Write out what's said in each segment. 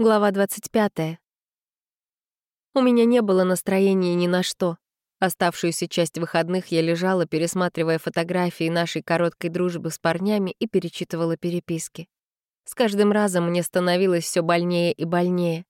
Глава 25. У меня не было настроения ни на что. Оставшуюся часть выходных я лежала, пересматривая фотографии нашей короткой дружбы с парнями и перечитывала переписки. С каждым разом мне становилось все больнее и больнее.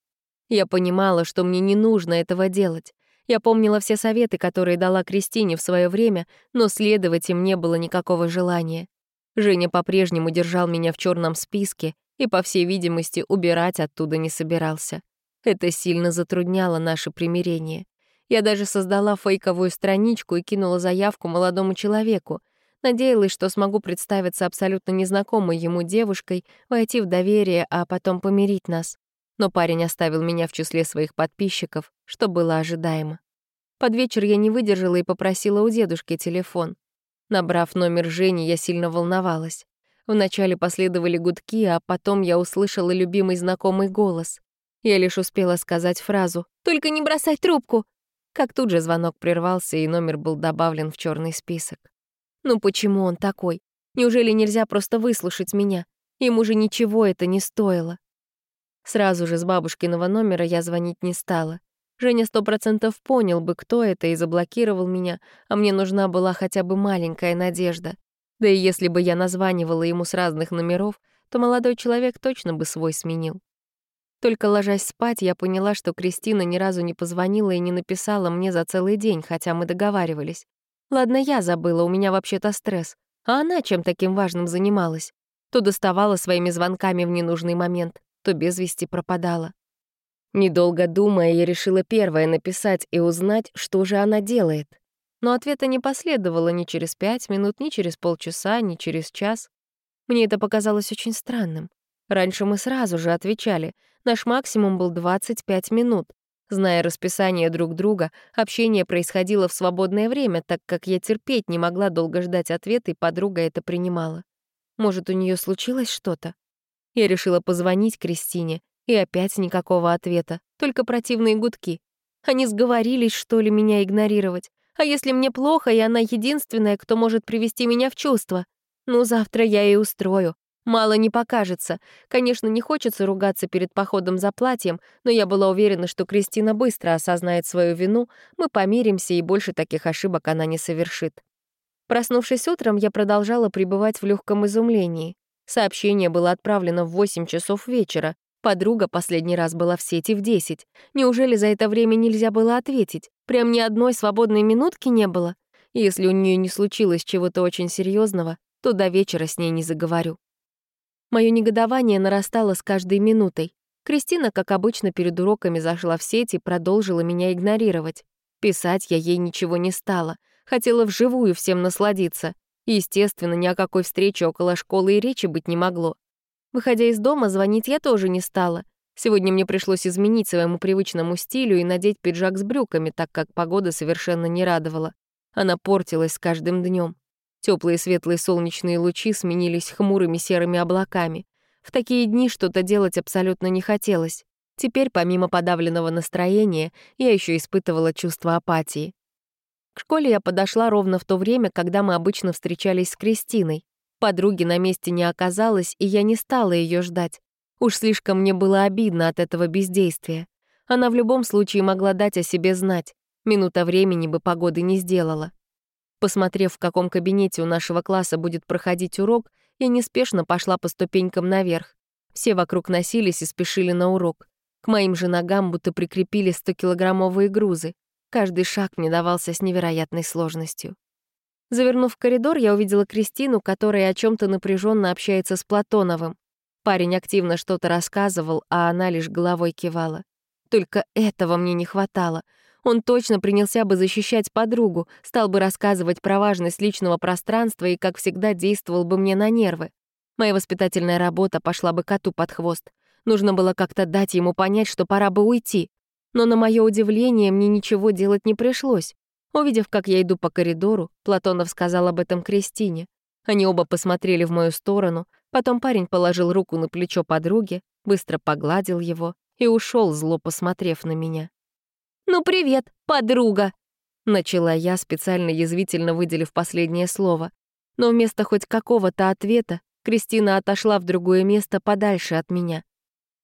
Я понимала, что мне не нужно этого делать. Я помнила все советы, которые дала Кристине в свое время, но следовать им не было никакого желания. Женя по-прежнему держал меня в черном списке, и, по всей видимости, убирать оттуда не собирался. Это сильно затрудняло наше примирение. Я даже создала фейковую страничку и кинула заявку молодому человеку. Надеялась, что смогу представиться абсолютно незнакомой ему девушкой, войти в доверие, а потом помирить нас. Но парень оставил меня в числе своих подписчиков, что было ожидаемо. Под вечер я не выдержала и попросила у дедушки телефон. Набрав номер Жени, я сильно волновалась. Вначале последовали гудки, а потом я услышала любимый знакомый голос. Я лишь успела сказать фразу «Только не бросай трубку!» Как тут же звонок прервался, и номер был добавлен в черный список. Ну почему он такой? Неужели нельзя просто выслушать меня? Ему же ничего это не стоило. Сразу же с бабушкиного номера я звонить не стала. Женя сто процентов понял бы, кто это, и заблокировал меня, а мне нужна была хотя бы маленькая надежда. Да и если бы я названивала ему с разных номеров, то молодой человек точно бы свой сменил. Только ложась спать, я поняла, что Кристина ни разу не позвонила и не написала мне за целый день, хотя мы договаривались. Ладно, я забыла, у меня вообще-то стресс. А она чем таким важным занималась? То доставала своими звонками в ненужный момент, то без вести пропадала. Недолго думая, я решила первое написать и узнать, что же она делает. Но ответа не последовало ни через пять минут, ни через полчаса, ни через час. Мне это показалось очень странным. Раньше мы сразу же отвечали. Наш максимум был 25 минут. Зная расписание друг друга, общение происходило в свободное время, так как я терпеть не могла долго ждать ответа, и подруга это принимала. Может, у нее случилось что-то? Я решила позвонить Кристине, и опять никакого ответа, только противные гудки. Они сговорились, что ли, меня игнорировать. А если мне плохо, и она единственная, кто может привести меня в чувство? Ну, завтра я и устрою. Мало не покажется. Конечно, не хочется ругаться перед походом за платьем, но я была уверена, что Кристина быстро осознает свою вину, мы помиримся, и больше таких ошибок она не совершит. Проснувшись утром, я продолжала пребывать в легком изумлении. Сообщение было отправлено в 8 часов вечера. Подруга последний раз была в сети в 10. Неужели за это время нельзя было ответить? Прям ни одной свободной минутки не было. Если у нее не случилось чего-то очень серьезного, то до вечера с ней не заговорю. Мое негодование нарастало с каждой минутой. Кристина, как обычно, перед уроками зашла в сеть и продолжила меня игнорировать. Писать я ей ничего не стала. Хотела вживую всем насладиться. Естественно, ни о какой встрече около школы и речи быть не могло. Выходя из дома, звонить я тоже не стала. Сегодня мне пришлось изменить своему привычному стилю и надеть пиджак с брюками, так как погода совершенно не радовала. Она портилась с каждым днем. Теплые светлые солнечные лучи сменились хмурыми серыми облаками. В такие дни что-то делать абсолютно не хотелось. Теперь, помимо подавленного настроения, я еще испытывала чувство апатии. К школе я подошла ровно в то время, когда мы обычно встречались с Кристиной. Подруги на месте не оказалось, и я не стала ее ждать. Уж слишком мне было обидно от этого бездействия. Она в любом случае могла дать о себе знать. Минута времени бы погоды не сделала. Посмотрев, в каком кабинете у нашего класса будет проходить урок, я неспешно пошла по ступенькам наверх. Все вокруг носились и спешили на урок. К моим же ногам будто прикрепили 100-килограммовые грузы. Каждый шаг мне давался с невероятной сложностью. Завернув в коридор, я увидела Кристину, которая о чем то напряженно общается с Платоновым. Парень активно что-то рассказывал, а она лишь головой кивала. Только этого мне не хватало. Он точно принялся бы защищать подругу, стал бы рассказывать про важность личного пространства и, как всегда, действовал бы мне на нервы. Моя воспитательная работа пошла бы коту под хвост. Нужно было как-то дать ему понять, что пора бы уйти. Но, на мое удивление, мне ничего делать не пришлось. Увидев, как я иду по коридору, Платонов сказал об этом Кристине. Они оба посмотрели в мою сторону, потом парень положил руку на плечо подруги, быстро погладил его и ушел, зло посмотрев на меня. «Ну привет, подруга!» Начала я, специально язвительно выделив последнее слово. Но вместо хоть какого-то ответа Кристина отошла в другое место подальше от меня.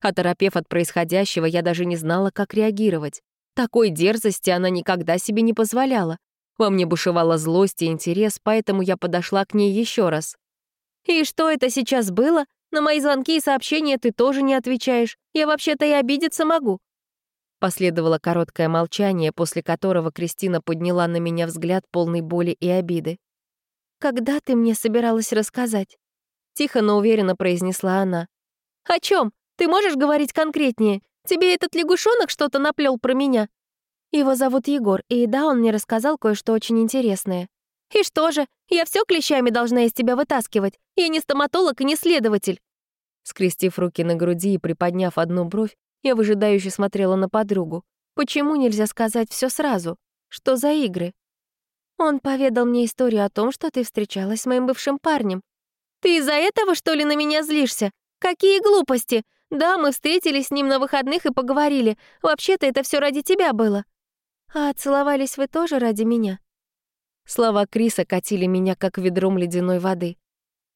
Оторопев от происходящего, я даже не знала, как реагировать. Такой дерзости она никогда себе не позволяла. Во мне бушевала злость и интерес, поэтому я подошла к ней еще раз. «И что это сейчас было? На мои звонки и сообщения ты тоже не отвечаешь. Я вообще-то и обидеться могу». Последовало короткое молчание, после которого Кристина подняла на меня взгляд полный боли и обиды. «Когда ты мне собиралась рассказать?» Тихо, но уверенно произнесла она. «О чем? Ты можешь говорить конкретнее? Тебе этот лягушонок что-то наплел про меня?» Его зовут Егор, и да, он мне рассказал кое-что очень интересное. «И что же? Я все клещами должна из тебя вытаскивать. Я не стоматолог и не следователь». Скрестив руки на груди и приподняв одну бровь, я выжидающе смотрела на подругу. Почему нельзя сказать все сразу? Что за игры? Он поведал мне историю о том, что ты встречалась с моим бывшим парнем. Ты из-за этого, что ли, на меня злишься? Какие глупости! Да, мы встретились с ним на выходных и поговорили. Вообще-то это все ради тебя было. А целовались вы тоже ради меня? Слова Криса катили меня, как ведром ледяной воды.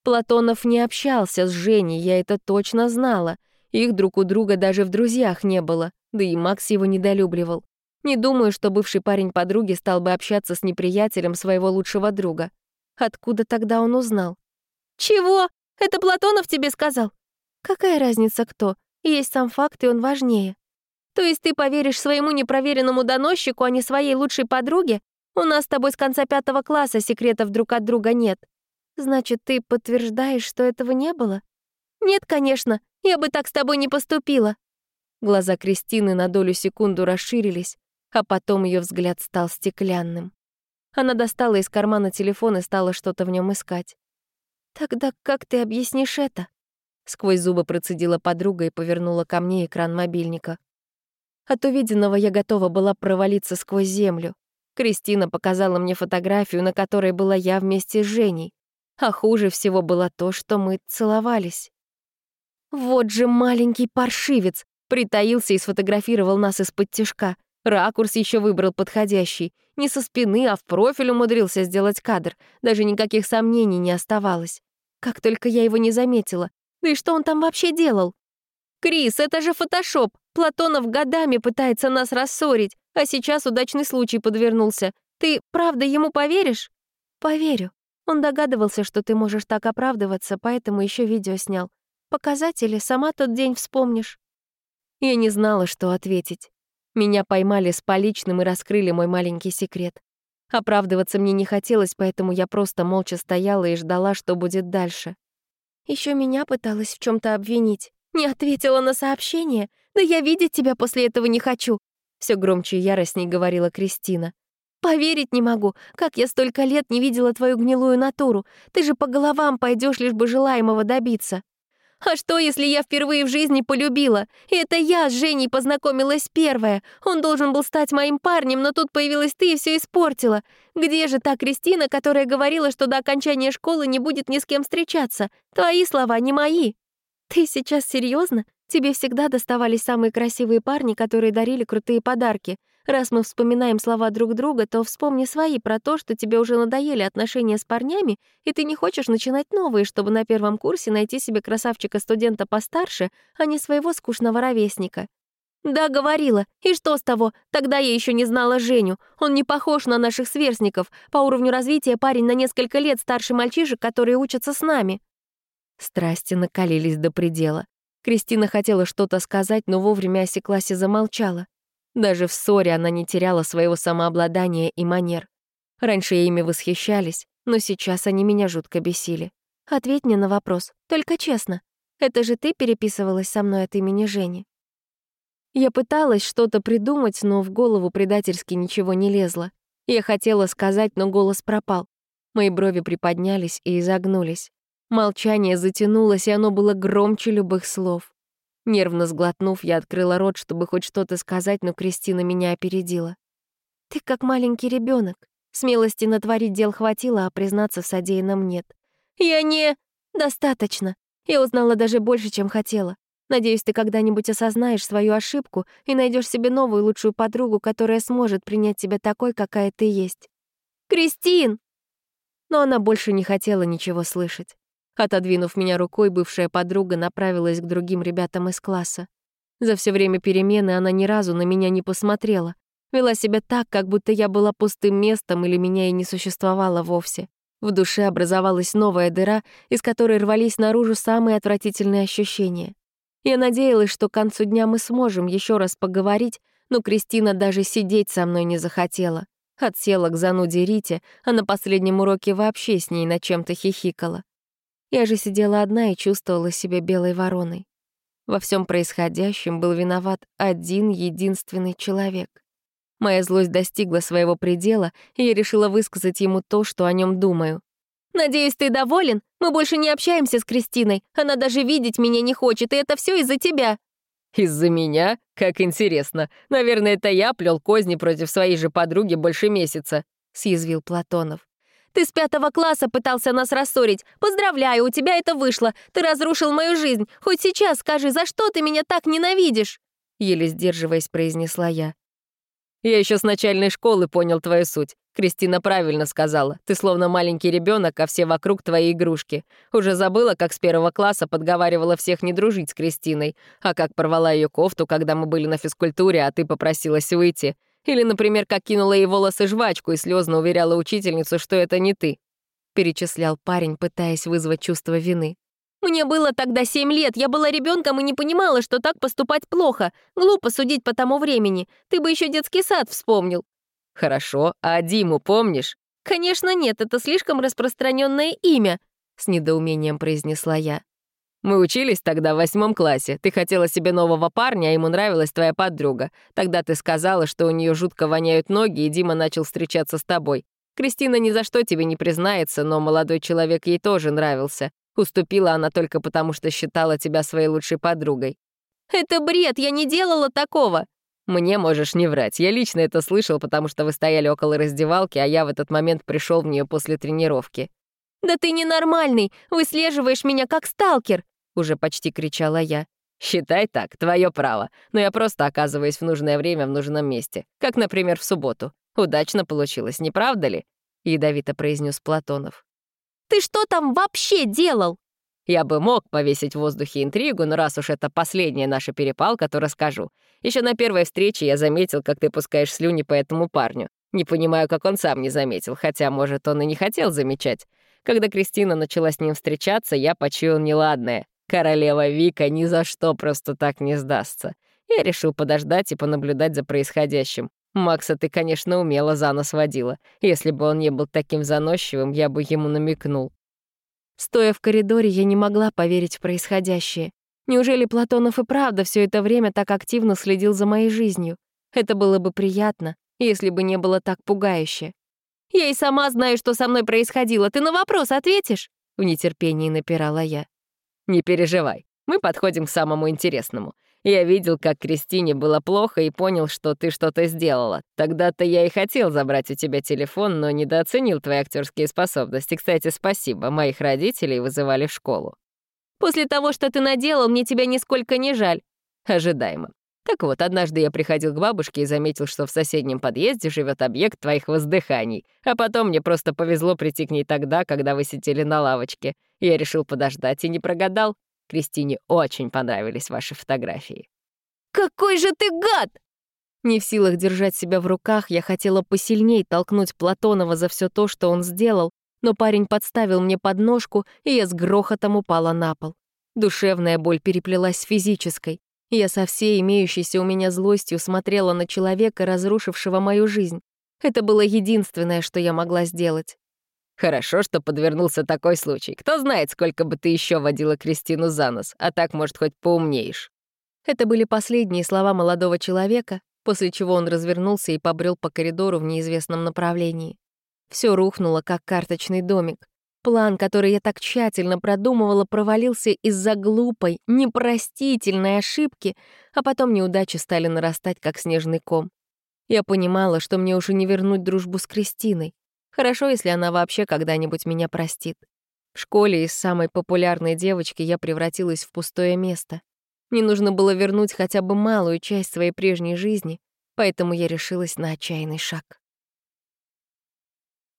Платонов не общался с Женей, я это точно знала. Их друг у друга даже в друзьях не было, да и Макс его недолюбливал. Не думаю, что бывший парень подруги стал бы общаться с неприятелем своего лучшего друга. Откуда тогда он узнал? «Чего? Это Платонов тебе сказал?» «Какая разница кто? Есть сам факт, и он важнее». «То есть ты поверишь своему непроверенному доносчику, а не своей лучшей подруге? У нас с тобой с конца пятого класса секретов друг от друга нет. Значит, ты подтверждаешь, что этого не было? Нет, конечно, я бы так с тобой не поступила. Глаза Кристины на долю секунду расширились, а потом ее взгляд стал стеклянным. Она достала из кармана телефон и стала что-то в нем искать. «Тогда как ты объяснишь это?» Сквозь зубы процедила подруга и повернула ко мне экран мобильника. От увиденного я готова была провалиться сквозь землю. Кристина показала мне фотографию, на которой была я вместе с Женей. А хуже всего было то, что мы целовались. Вот же маленький паршивец! Притаился и сфотографировал нас из-под тяжка. Ракурс еще выбрал подходящий. Не со спины, а в профиль умудрился сделать кадр. Даже никаких сомнений не оставалось. Как только я его не заметила. Да и что он там вообще делал? «Крис, это же фотошоп! Платонов годами пытается нас рассорить, а сейчас удачный случай подвернулся. Ты правда ему поверишь?» «Поверю», он догадывался, что ты можешь так оправдываться, поэтому еще видео снял. Показатели сама тот день вспомнишь. Я не знала, что ответить. Меня поймали с поличным и раскрыли мой маленький секрет. Оправдываться мне не хотелось, поэтому я просто молча стояла и ждала, что будет дальше. Еще меня пыталась в чем то обвинить. Не ответила на сообщение. Да я видеть тебя после этого не хочу. Все громче и яростней говорила Кристина. Поверить не могу, как я столько лет не видела твою гнилую натуру. Ты же по головам пойдешь, лишь бы желаемого добиться. А что, если я впервые в жизни полюбила? И это я с Женей познакомилась первая. Он должен был стать моим парнем, но тут появилась ты и все испортила. Где же та Кристина, которая говорила, что до окончания школы не будет ни с кем встречаться? Твои слова, не мои. Ты сейчас серьезно? Тебе всегда доставались самые красивые парни, которые дарили крутые подарки. Раз мы вспоминаем слова друг друга, то вспомни свои про то, что тебе уже надоели отношения с парнями, и ты не хочешь начинать новые, чтобы на первом курсе найти себе красавчика-студента постарше, а не своего скучного ровесника. «Да, говорила. И что с того? Тогда я еще не знала Женю. Он не похож на наших сверстников. По уровню развития парень на несколько лет старше мальчишек, которые учатся с нами». Страсти накалились до предела. Кристина хотела что-то сказать, но вовремя осеклась и замолчала. Даже в ссоре она не теряла своего самообладания и манер. Раньше ими восхищались, но сейчас они меня жутко бесили. Ответь мне на вопрос, только честно. Это же ты переписывалась со мной от имени Жени. Я пыталась что-то придумать, но в голову предательски ничего не лезло. Я хотела сказать, но голос пропал. Мои брови приподнялись и изогнулись. Молчание затянулось, и оно было громче любых слов. Нервно сглотнув, я открыла рот, чтобы хоть что-то сказать, но Кристина меня опередила. «Ты как маленький ребенок. Смелости натворить дел хватило, а признаться в содеянном нет. Я не... Достаточно. Я узнала даже больше, чем хотела. Надеюсь, ты когда-нибудь осознаешь свою ошибку и найдешь себе новую лучшую подругу, которая сможет принять тебя такой, какая ты есть. Кристин! Но она больше не хотела ничего слышать. Отодвинув меня рукой, бывшая подруга направилась к другим ребятам из класса. За все время перемены она ни разу на меня не посмотрела. Вела себя так, как будто я была пустым местом или меня и не существовало вовсе. В душе образовалась новая дыра, из которой рвались наружу самые отвратительные ощущения. Я надеялась, что к концу дня мы сможем еще раз поговорить, но Кристина даже сидеть со мной не захотела. Отсела к зануде Рите, а на последнем уроке вообще с ней на чем-то хихикала. Я же сидела одна и чувствовала себя белой вороной. Во всем происходящем был виноват один единственный человек. Моя злость достигла своего предела, и я решила высказать ему то, что о нем думаю. «Надеюсь, ты доволен? Мы больше не общаемся с Кристиной. Она даже видеть меня не хочет, и это все из-за тебя». «Из-за меня? Как интересно. Наверное, это я плел козни против своей же подруги больше месяца», — съязвил Платонов. Ты с пятого класса пытался нас рассорить. Поздравляю, у тебя это вышло. Ты разрушил мою жизнь. Хоть сейчас скажи, за что ты меня так ненавидишь?» Еле сдерживаясь, произнесла я. «Я еще с начальной школы понял твою суть. Кристина правильно сказала. Ты словно маленький ребенок, а все вокруг твои игрушки. Уже забыла, как с первого класса подговаривала всех не дружить с Кристиной, а как порвала ее кофту, когда мы были на физкультуре, а ты попросилась выйти. Или, например, как кинула ей волосы жвачку и слезно уверяла учительницу, что это не ты. Перечислял парень, пытаясь вызвать чувство вины. «Мне было тогда семь лет, я была ребенком и не понимала, что так поступать плохо. Глупо судить по тому времени. Ты бы еще детский сад вспомнил». «Хорошо, а Диму помнишь?» «Конечно нет, это слишком распространенное имя», — с недоумением произнесла я. Мы учились тогда в восьмом классе. Ты хотела себе нового парня, а ему нравилась твоя подруга. Тогда ты сказала, что у нее жутко воняют ноги, и Дима начал встречаться с тобой. Кристина ни за что тебе не признается, но молодой человек ей тоже нравился. Уступила она только потому, что считала тебя своей лучшей подругой. «Это бред, я не делала такого!» «Мне можешь не врать. Я лично это слышал, потому что вы стояли около раздевалки, а я в этот момент пришел в нее после тренировки». «Да ты ненормальный! Выслеживаешь меня как сталкер!» — уже почти кричала я. «Считай так, твое право. Но я просто оказываюсь в нужное время в нужном месте. Как, например, в субботу. Удачно получилось, не правда ли?» — ядовито произнес Платонов. «Ты что там вообще делал?» Я бы мог повесить в воздухе интригу, но раз уж это последняя наша перепалка, то расскажу. Еще на первой встрече я заметил, как ты пускаешь слюни по этому парню. Не понимаю, как он сам не заметил, хотя, может, он и не хотел замечать. Когда Кристина начала с ним встречаться, я почуял неладное. Королева Вика ни за что просто так не сдастся. Я решил подождать и понаблюдать за происходящим. Макса ты, конечно, умело за нос водила. Если бы он не был таким заносчивым, я бы ему намекнул. Стоя в коридоре, я не могла поверить в происходящее. Неужели Платонов и правда все это время так активно следил за моей жизнью? Это было бы приятно, если бы не было так пугающе. «Я и сама знаю, что со мной происходило. Ты на вопрос ответишь?» В нетерпении напирала я. Не переживай, мы подходим к самому интересному. Я видел, как Кристине было плохо и понял, что ты что-то сделала. Тогда-то я и хотел забрать у тебя телефон, но недооценил твои актерские способности. Кстати, спасибо, моих родителей вызывали в школу. После того, что ты наделал, мне тебя нисколько не жаль. Ожидаемо. Так вот, однажды я приходил к бабушке и заметил, что в соседнем подъезде живет объект твоих воздыханий. А потом мне просто повезло прийти к ней тогда, когда вы сидели на лавочке. Я решил подождать и не прогадал. Кристине очень понравились ваши фотографии. «Какой же ты гад!» Не в силах держать себя в руках, я хотела посильней толкнуть Платонова за все то, что он сделал, но парень подставил мне подножку, и я с грохотом упала на пол. Душевная боль переплелась с физической. Я со всей имеющейся у меня злостью смотрела на человека, разрушившего мою жизнь. Это было единственное, что я могла сделать. Хорошо, что подвернулся такой случай. Кто знает, сколько бы ты еще водила Кристину за нос, а так, может, хоть поумнеешь. Это были последние слова молодого человека, после чего он развернулся и побрел по коридору в неизвестном направлении. Все рухнуло, как карточный домик. План, который я так тщательно продумывала, провалился из-за глупой, непростительной ошибки, а потом неудачи стали нарастать, как снежный ком. Я понимала, что мне уже не вернуть дружбу с Кристиной. Хорошо, если она вообще когда-нибудь меня простит. В школе из самой популярной девочки я превратилась в пустое место. Мне нужно было вернуть хотя бы малую часть своей прежней жизни, поэтому я решилась на отчаянный шаг.